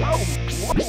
Whoa.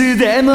つでも